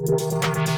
Música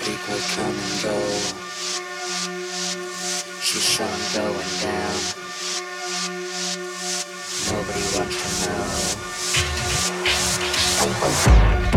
There is no going down. Nobody wants to like